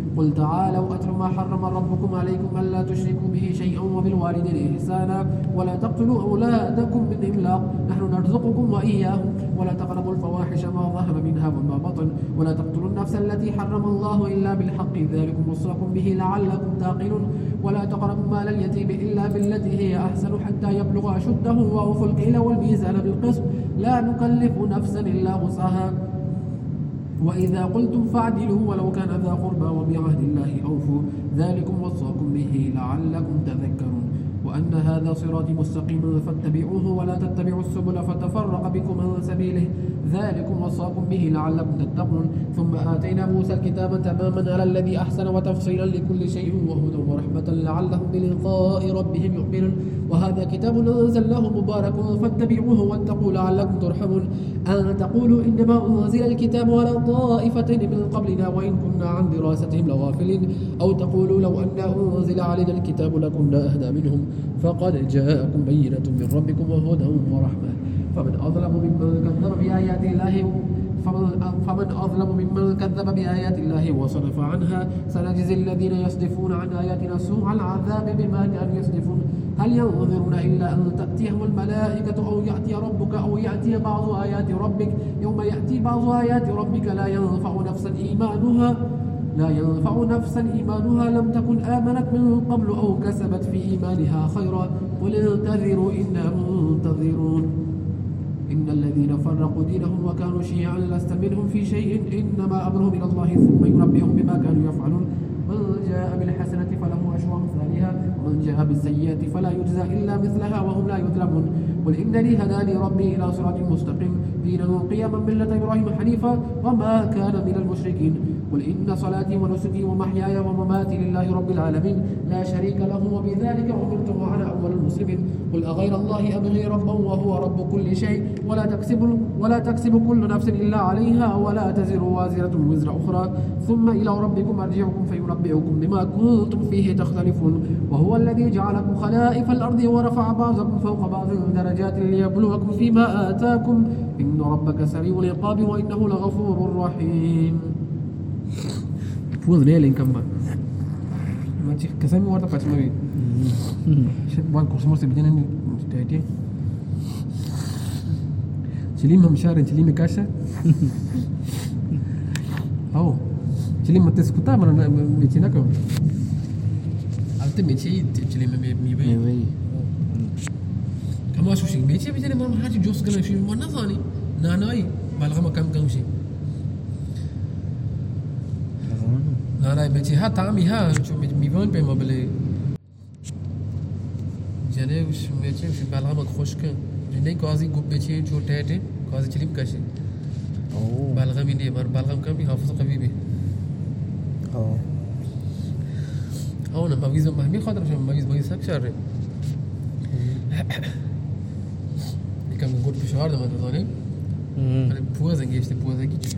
قل تعالوا أتل ما حرم ربكم عليكم ألا تشركوا به شيئا وبالوالدين إحسانا ولا تقتلوا أولادكم من إملاق نحن نرزقكم وإياهم. ولا تقربوا الفواحش ما ظهر منها وما بطن. ولا تقتلوا النفس التي حرم الله إلا بالحق. ذلكم وصاكم به لعلكم تعقلون ولا تقربوا مال اليتيم إلا بالتي هي أحسن حتى يبلغ أشده وأوفوا الكيل والميزان بالقسط. لا نكلف نفسا إلا وسعها. وإذا قلتم فاعدلوا ولو كان ذا قربى وبعهد الله أوفوا ذلكم وصاكم به لعلكم تذكرون وأن هذا صراطي مستقيما فاتبعوه ولا تتبعوا السبل فتفرق بكم عن سبيله ذلكم وصاكم به لعلكم تتقون ثم آتينا موسى الكتاب تماما على الذي أحسن وتفصيلا لكل شيء وهدى ورحمة لعلهم بلقاء ربهم يؤمنون وهذا كتاب أنزلناه مبارك فاتبعوه واتقوا لعلكم ترحمون. أن تقولوا إنما أنزل الكتاب على طائفتين من قبلنا وإن كنا عن دراستهم لغافلين أو تقولوا لو أن أنزل علينا الكتاب لكنا أهدى منهم فقد جاءكم بينة من ربكم وهدى ورحمة. فمن أظلم ممن كذب بآيات الله فمن أظلم ممن كذب بآيات الله وصرف عنها سنجزي الذين يصدفون عن آياتنا سوء العذاب بما كانوا يصدفون. هل ينظرون إلا أن تأتيهم الملائكة أو يأتي ربك أو يأتي بعض آيات ربك؟ يوم يأتي بعض آيات ربك لا ينفع نفسا إيمانها لا ينفع نفسا إيمانها. لم تكن آمنت من قبل أو كسبت في إيمانها خيرا. قل انتظروا إنا منتظرون. إن الذين فرقوا دينهم وكانوا شيعا لست منهم في شيء. إنما أمرهم إلى الله ثم ينبئهم بما كانوا يفعلون. من جاء بالحسنة فله أشر أمثالها ومن جاء بالسيئة فلا يجزى إلا مثلها وهم لا يظلمون. قل إنني هداني ربي إلى صراط مستقيم. دينا قيما ملة إبراهيم حنيفا وما كان من المشركين. قل إن صلاتي ونسكي ومحياي ومماتي لله رب العالمين لا شريك له وبذلك أمرت وأنا أول المسلمين. قل أغير الله أبغي ربا وهو رب كل شيء ولا تكسب ولا تكسب كل نفس إلا عليها ولا تزر وازرة وزر أخرى. ثم إلى ربكم أرجعكم فينبئكم بما كنتم فيه تختلفون. وهو الذي جعلكم خلائف الأرض ورفع بعضكم فوق بعض درجات ليبلوكم فيما آتاكم. إن ربك سريع العقاب وإنه لغفور رحيم. wasn't hailing Kamba. Kasami wata patima bi. Bwana kusoma sibijana ni tete. Chilima mshare chilima kasha. Au. Chilima tesikuta mana mechina kwa. Alte mechi chilima miwe. Miwe. Kama shushing mechi bijana mama hati jos kana shushing mwana zani. Nanai balgama kam kam shushing. لانه بچه ها تعمی ها چون میوان به ما بله جنه وش میچه وش بلغم خوش کن. جنه گازی گوب بچه چور تهده گازی چلیم کشی. بلغمی نه بر بلغم کمی حافظ قوی بی او نه مویز مهمی خاطر شم مویز مویز سک شر یکم گود پشار دمت بزانیم ولی پوزنگیشتی پوزنگی چشه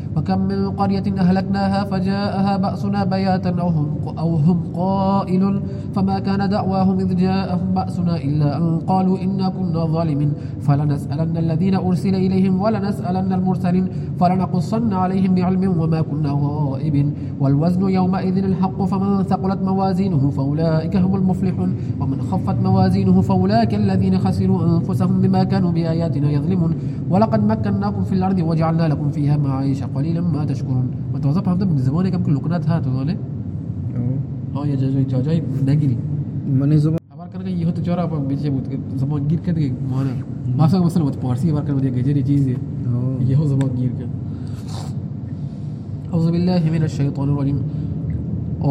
وكم من قرية أهلكناها فجاءها بأسنا بياتا أو هم, أو هم قائلون فما كان دعواهم إذ جاءهم بأسنا إلا أن قالوا إنا كنا ظالمين. فلنسألن الذين أرسل إليهم ولنسألن المرسلين. فلنقصن عليهم بعلم وما كنا غائبين. والوزن يومئذ الحق فمن ثقلت موازينه فأولئك هم المفلحون. ومن خفت موازينه فأولئك الذين خسروا أنفسهم بما كانوا بآياتنا يظلمون. ولقد مكناكم في الأرض وجعلنا لكم فيها معايش قليلا قليلا ما تشكرون ما متوظف هم من زمان كم كل لقنات ها تو داره ها یا آه، جای جای جای نجري من زمان. আমার কারণে بيجي بود زمان غير كده ما أنا ما سوى مثلا بود بارسي পারসি আমার بدي গেজেরি شيء زي হো زمان غير كده. أعوذ بالله من الشيطان الرجيم.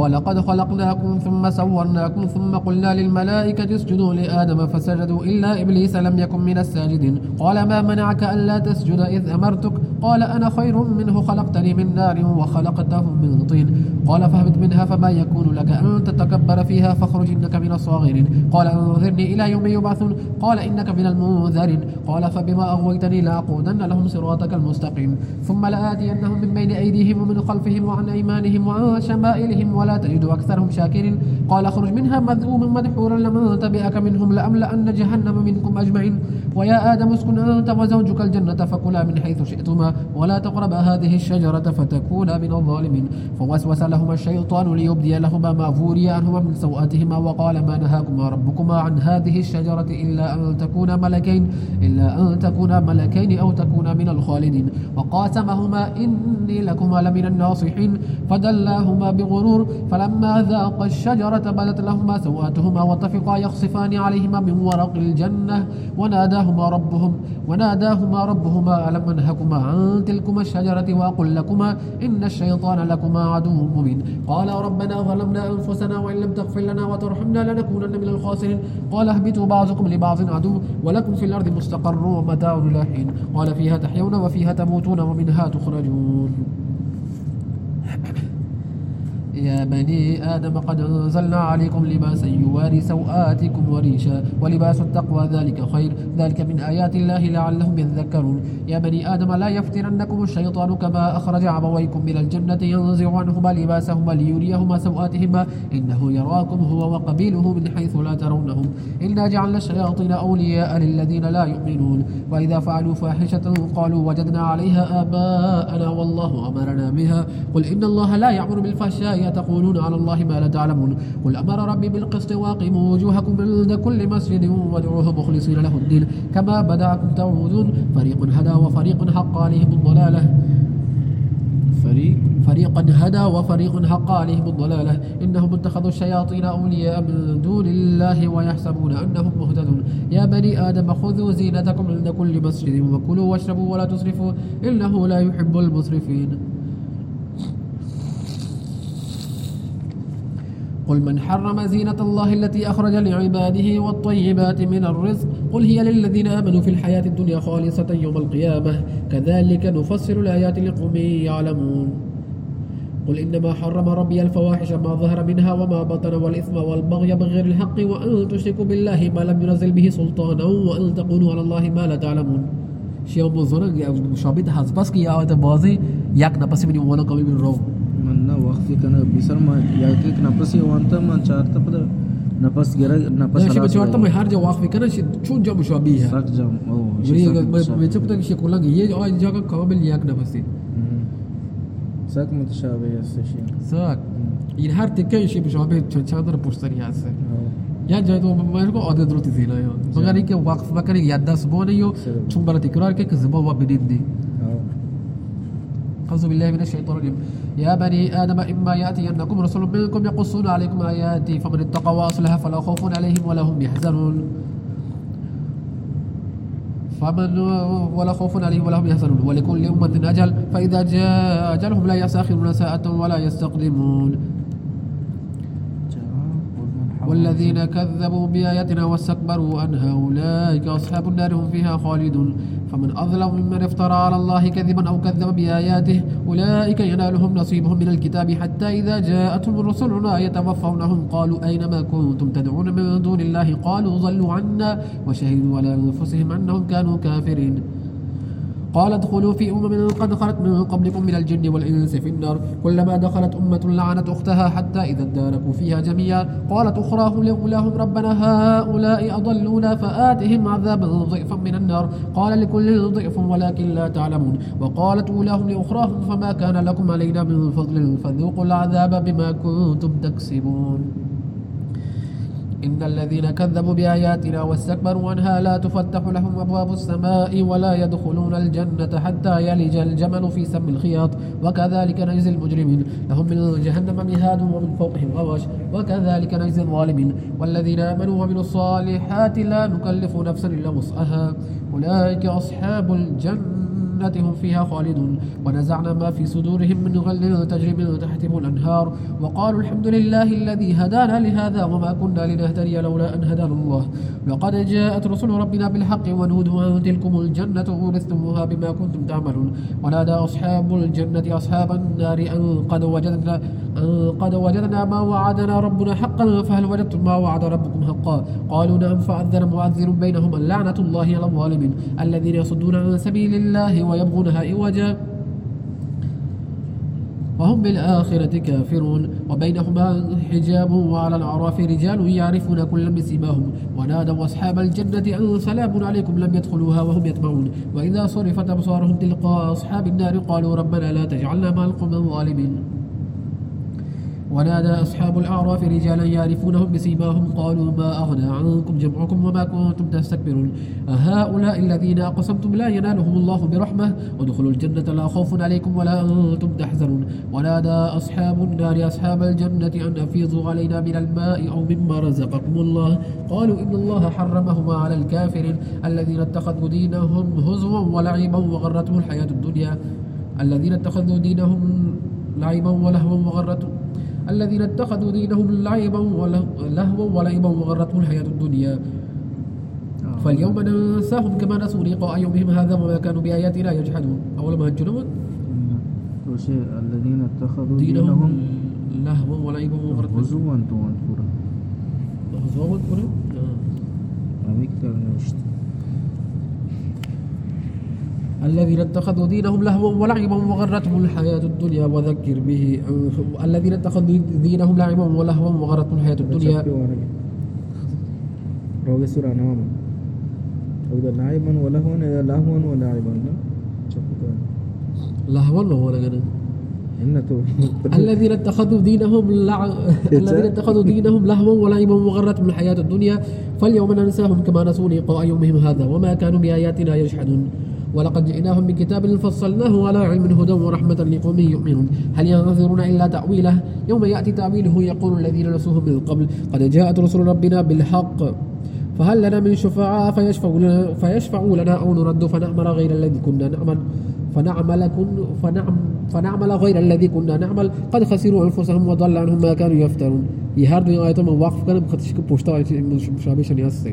ولقد خلقناكم ثم صورناكم ثم قلنا للملائكة اسجدوا لآدم فسجدوا إلا إبليس لم يكن من الساجدين. قال ما منعك ألا تسجد إذ أمرتك؟ قال أنا خير منه خلقتني من نار وخلقته من طين. قال فاهبط منها فما يكون لك أن تتكبر فيها فاخرج إنك من الصاغرين. قال انظرني إلى يوم يبعثون. قال إنك من المنذرين. قال فبما أغويتني لأقودن لهم صراطك المستقيم. ثم لآتينهم من بين أيديهم ومن خلفهم وعن أيمانهم وعن شمائلهم ولا تجد أكثرهم شاكرين. قال اخرج منها مذءوما مدحورا لمن تبعك منهم لأملأن جهنم منكم أجمعين. ويا آدم اسكن أنت وزوجك الجنة فكلا من حيث شئتما. ولا تقربا هذه الشجرة فتكونا من الظالمين. فوسوس لهما الشيطان ليبدي لهما ما فوري عنهما من سوآتهما وقال ما نهاكما ربكما عن هذه الشجرة إلا أن تكونا ملكين إلا أن تكونا ملكين أو تكونا من الخالدين. وقاسمهما إني لكما لمن الناصحين. فدلاهما بغرور فلما ذاقا الشجرة بدت لهما سوآتهما وطفقا يخصفان عليهما من ورق الجنة. وناداهما ربهم وناداهما ربهما ألم أنهكما عن تلكما الشجرة وأقل لكما إن الشيطان لكما عدو مبين. قال ربنا ظلمنا أنفسنا وإن لم تغفر لنا وترحمنا لنكونن من الخاسرين. قال اهبطوا بعضكم لبعض عدو ولكم في الأرض مستقر ومتاع إلى قال فيها تحيون وفيها تموتون ومنها تخرجون. يا بني آدم قد أنزلنا عليكم لباسا يواري سوآتكم وريشا ولباس التقوى ذلك خير. ذلك من آيات الله لعلهم يذكرون. يا بني آدم لا يفتننكم الشيطان كما أخرج عبويكم من الجنة ينزع عنهما لباسهما ليريهما سوآتهما. إنه يراكم هو وقبيله من حيث لا ترونهم. إنا جعلنا الشياطين أولياء للذين لا يؤمنون. وإذا فعلوا فاحشة قالوا وجدنا عليها آباءنا والله أمرنا بها. قل إن الله لا يأمر بالفحشاء تقولون على الله ما لا تعلمون. قل أمر ربي بالقسط واقيموا وجوهكم عند كل مسجد وادعوه مخلصين له الدين. كما بدأكم تعودون. فريق هدى وفريق حق عليهم الضلالة. فريق فريقا هدى وفريق حق عليهم الضلالة. إنهم اتخذوا الشياطين أولياء من دون الله ويحسبون أنهم مهتدون. يا بني آدم خذوا زينتكم عند كل مسجد وكلوا واشربوا ولا تسرفوا. إنه لا يحب المسرفين. قل من حرم زينة الله التي أخرج لعباده والطيبات من الرزق قل هي للذين آمنوا في الحياة الدنيا خالصة يوم القيامة. كذلك نفسر الآيات لقوم يعلمون. قل إنما حرم ربي الفواحش ما ظهر منها وما بطن والإثم والبغي بغير الحق وأن تشركوا بالله ما لم ينزل به سلطانا وأن تقولوا على الله ما لا تعلمون. شيء بزرگ شابید بس که یاد بازی یک نفسی منی وأنا کمی من رو na waktu kana bisa ma ya ke napas ya wanta man charta pada napas gera napas ala shi charta mai har ja wakfi kana shi chu jab shabi hai sak jam oh shi bechap tak shi kolag ye aur jaga kabil yak napas sak mutashabi shi sak in har tikke shi shabi chadar pustar ya se या जाए तो मेरे को अदे दरुत थी लायो मगर ये के वक्त वकर याददाश्त बो नहीं हो तुम बरत इकरार के कि ज़बा व बिदिन दी औज़ु बिल्लाहि मिनश शैतानिर रजीम يا بني آدم إما يأتينكم رسل منكم يقصون عليكم آياتي فمن اتقى وأصلح فلا خوف عليهم ولا هم يحزنون. فمن ولا خوف عليهم ولا هم يحزنون. ولكل أمة أجل فإذا جاء أجلهم لا يستأخرون ساعة ولا يستقدمون. والذين كذبوا بآياتنا واستكبروا عنها أولئك أصحاب النار هم فيها خالدون. فمن أظلم ممن افترى على الله كذبا أو كذب بآياته أولئك ينالهم نصيبهم من الكتاب حتى إذا جاءتهم رسلنا يتوفونهم. قالوا أين ما كنتم تدعون من دون الله؟ قالوا ضلوا عنا وشهدوا على أنفسهم أنهم كانوا كافرين. قال ادخلوا في أمم قد خلت من قبلكم من الجن والإنس في النار. كلما دخلت أمة لعنت أختها حتى إذا اداركوا فيها جميعا. قالت أخراهم لأولاهم ربنا هؤلاء أضلونا فآتهم عذابا ضعفا من النار. قال لكل ضعف ولكن لا تعلمون. وقالت أولاهم لأخراهم فما كان لكم علينا من فضل فذوقوا العذاب بما كنتم تكسبون. إن الذين كذبوا بآياتنا واستكبروا عنها لا تفتح لهم أبواب السماء ولا يدخلون الجنة حتى يلج الجمل في سم الخياط وكذلك نجزي المجرمين لهم من جهنم مهاد ومن فوقهم غواش وكذلك نجزي الظالمين والذين آمنوا وعملوا الصالحات لا نكلف نفسا إلا وسعها أولئك أصحاب الجنة هم فيها خالدون. ونزعنا ما في صدورهم من غل تجري من تحتهم الأنهار. وقالوا الحمد لله الذي هدانا لهذا وما كنا لنهتدي لولا أن هدانا الله. لقد جاءت رسل ربنا بالحق ونودوا أن تلكم الجنة أورثتموها بما كنتم تعملون. ونادى أصحاب الجنة أصحاب النار أن قد وجدنا قد وجدنا ما وعدنا ربنا حقا فهل وجدتم ما وعد ربكم حقا؟ قالوا نعم فأذن مؤذن بينهم اللعنة الله على الظالمين الذين يصدون عن سبيل الله ويبغونها عوجا وهم بالآخرة كافرون. وبينهما حجاب وعلى الأعراف رجال يعرفون كل بسيماهم ونادوا أصحاب الجنة أن سلام عليكم لم يدخلوها وهم يطمعون وإذا صرفت أبصارهم تلقاء أصحاب النار قالوا ربنا لا تجعلنا مع القوم الظالمين. ونادى أصحاب الأعراف رجالا يعرفونهم بسيماهم قالوا ما أغنى عنكم جمعكم وما كنتم تستكبرون. أهؤلاء الذين أقسمتم لا ينالهم الله برحمة ادخلوا الجنة لا خوف عليكم ولا أنتم تحزنون. ونادى أصحاب النار أصحاب الجنة أن أفيضوا علينا من الماء أو مما رزقكم الله. قالوا إن الله حرمهما على الكافرين الذين اتخذوا دينهم هزوا ولعبا وغرتهم الحياة الدنيا. الذين اتخذوا دينهم لعبا ولهوا وغرتهم الذين اتخذوا دينهم لعبا ولهوا ولعبا وغرتهم الحياة الدنيا. فاليوم ننساهم كما نسوا لقاء يومهم هذا وما كانوا بآياتنا يجحدون. أول ما هجنون وشيء الذين اتخذوا دينهم لهوا ولعبا tu orang kurang. هزوا والكرة Kami kita nusht. الذين اتخذوا دينهم لهوا ولعبا وغرتهم الحياة الدنيا وذكر به الذين اتخذوا دينهم لعبا ولهوا وغرتهم الحياة الدنيا. Udah laiban walahwan ada lahwan wa laiban. Capi tu. لهوا ولا. الذين اتخذوا دينهم لع... الذين اتخذوا دينهم لهوا ولعبا وغرتهم الحياة الدنيا فاليوم ننساهم كما نسوا لقاء يومهم هذا وما كانوا بآياتنا يجحدون ولقد جئناهم بكتاب فصلناه على علم هدى ورحمة لقوم يؤمنون. هل ينظرون إلا تأويله؟ يوم يأتي تأويله يقول الذين نسوه من قبل قد جاءت رسل ربنا بالحق فهل لنا من شفعاء فيشفعوا لنا, فيشفعوا لنا أو نرد فنأمر غير الذي كنا نعمل فنعمل كن فنعم فنعمل غير الذي كنا نعمل. قد خسروا أنفسهم وضل عنهم ما كانوا يفترون. یہ ہر دنیا من وقف کریں بخطشك کو پوچھتا ہوں شابش نیاز سے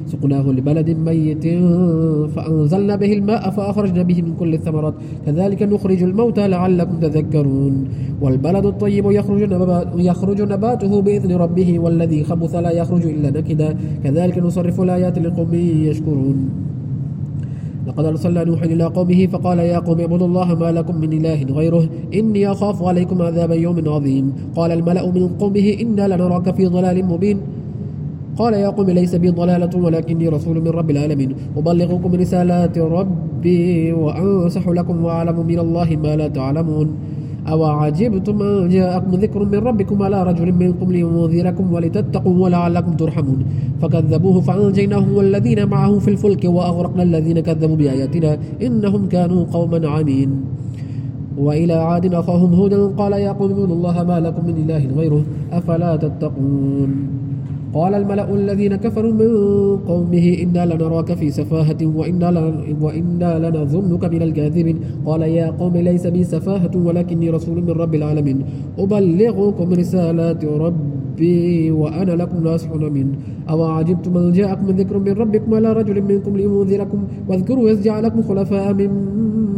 سقناه لبلد ميت فأنزلنا به الماء فأخرجنا به من كل الثمرات. كذلك نخرج الموتى لعلكم تذكرون. والبلد الطيب يخرج نبات يخرج نباته بإذن ربه والذي خبث لا يخرج إلا نكدا. كذلك نصرف الآيات لقوم يشكرون. لقد أرسلنا نوحا إلى قومه فقال يا قوم اعبدوا الله ما لكم من إله غيره. إني أخاف عليكم عذاب يوم عظيم. قال الملأ من قومه إنا لنراك في ضلال مبين. قال يا قوم ليس بي ضلالة ولكني رسول من رب العالمين. أبلغكم رسالات ربي وأنصح لكم وأعلم من الله ما لا تعلمون. أو عجبتم أن جاءكم ذكر من ربكم على رجل منكم لينذركم ولتتقوا ولعلكم ترحمون. فكذبوه فأنجيناه والذين معه في الفلك وأغرقنا الذين كذبوا بآياتنا إنهم كانوا قوما عمين. وإلى عاد أخاهم هودا قال يا قوم الله ما لكم من إله غيره أفلا تتقون. قال الملأ الذين كفروا من قومه إنا لنراك في سفاهة وإنا, وإنا لنظنك من الكاذبين. قال يا قوم ليس بي سفاهة ولكني رسول من رب العالمين. أبلغكم رسالات ربي وأنا لكم ناصح أمين. أو عجبتم من جاءكم ذكر من ربكم على رجل منكم لينذركم؟ واذكروا إذ جعلكم خلفاء من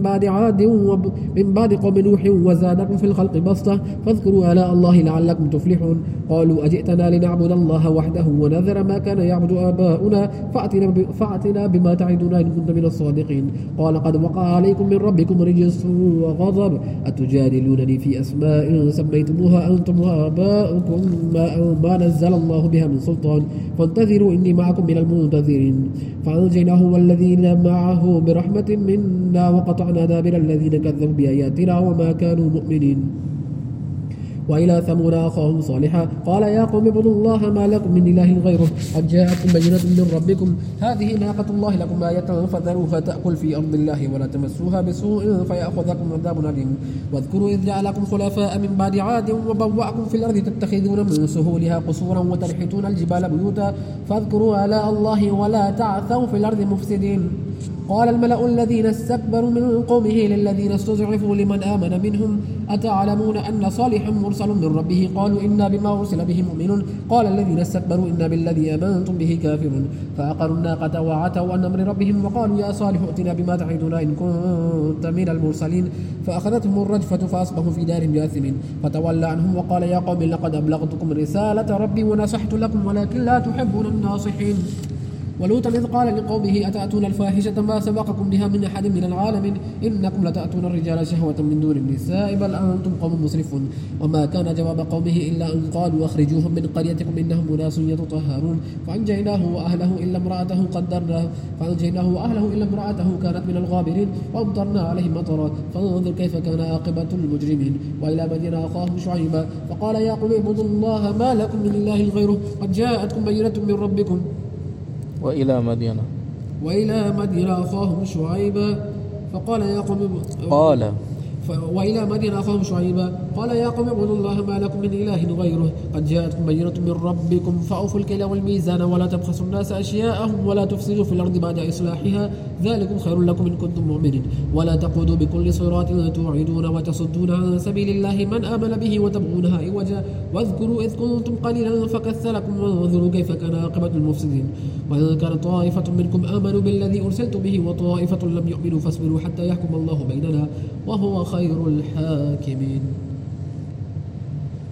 بعد عاد ومن بعد قوم نوح وزادكم في الخلق بسطة فاذكروا آلاء الله لعلكم تفلحون. قالوا أجئتنا لنعبد الله وحده ونذر ما كان يعبد آباؤنا؟ فأتنا. فأتنا بما تعدنا إن كنت من الصادقين. قال قد وقع عليكم من ربكم رجس وغضب. أتجادلونني في أسماء سميتموها أنتم وآباؤكم ما, ما نزل الله بها من سلطان. فانتظروا إني معكم من المنتظرين. فأنجيناه والذين معه برحمة منا وقطعنا دابر الذين كذبوا بآياتنا وما كانوا مؤمنين. وإلى ثمود أخاهم صالحا. قال يا قوم اعبدوا الله ما لكم من إله غيره. قد جاءتكم بينة من ربكم. هذه ناقة الله لكم آية فذروها تأكل في أرض الله ولا تمسوها بسوء فيأخذكم عذاب أليم. واذكروا إذ جعلكم خلفاء من بعد عاد وبوأكم في الأرض تتخذون من سهولها قصورا وتنحتون الجبال بيوتا. فاذكروا آلاء الله ولا تعثوا في الأرض مفسدين. قال الملأ الذين استكبروا من قومه للذين استضعفوا لمن آمن منهم أتعلمون أن صالحا مرسل من ربه؟ قالوا إنا بما أرسل به مؤمنون قال الذين استكبروا إنا بالذي آمنتم به كافرون. فعقروا الناقة وعتوا عن أمر ربهم وقالوا يا صالح ائتنا بما تعدنا إن كنت من المرسلين. فأخذتهم الرجفة فأصبحوا في دار جاثمين فتولى عنهم وقال يا قوم لقد أبلغتكم رسالة ربي ونصحت لكم ولكن لا تحبون الناصحين. ولوطا إذ قال لقومه أتأتون الفاحشة ما سبقكم بها من أحد من العالمين? إنكم لتأتون الرجال شهوة من دون النساء بل أنتم قوم مسرفون. وما كان جواب قومه إلا أن قالوا أخرجوهم من قريتكم إنهم أناس يتطهرون. فأنجيناه وأهله إلا امرأته قدرناه فأنجيناه وأهله إلا امرأته كانت من الغابرين وأمطرنا عليهم مطرا. فانظر كيف كان عاقبة المجرمين. وإلى مدينة أخاهم شعيبا فقال يا قوم اعبدوا الله ما لكم من إله غيره قد جاءتكم بينة من ربكم. وإلى مدينة. وإلى مدين أخاهم شعيبا فقال يا قوم قال وإلى مدين أخاهم شعيبا. قال يا قوم اعبدوا الله ما لكم من إله غيره. قد جاءتكم بينة من ربكم فأوفوا الكيل والميزان ولا تبخسوا الناس أشياءهم ولا تفسدوا في الأرض بعد إصلاحها. ذلكم خير لكم إن كنتم مؤمنين. ولا تقودوا بكل صراط توعدون وتصدون عن سبيل الله من آمن به وتبغونها عوجا. واذكروا إذ كنتم قليلا فكثركم وانظروا كيف كان عاقبة المفسدين. وإن كان طائفة منكم آمنوا بالذي أرسلت به وطائفة لم يؤمنوا فاصبروا حتى يحكم الله بيننا. وهو خير الحاكمين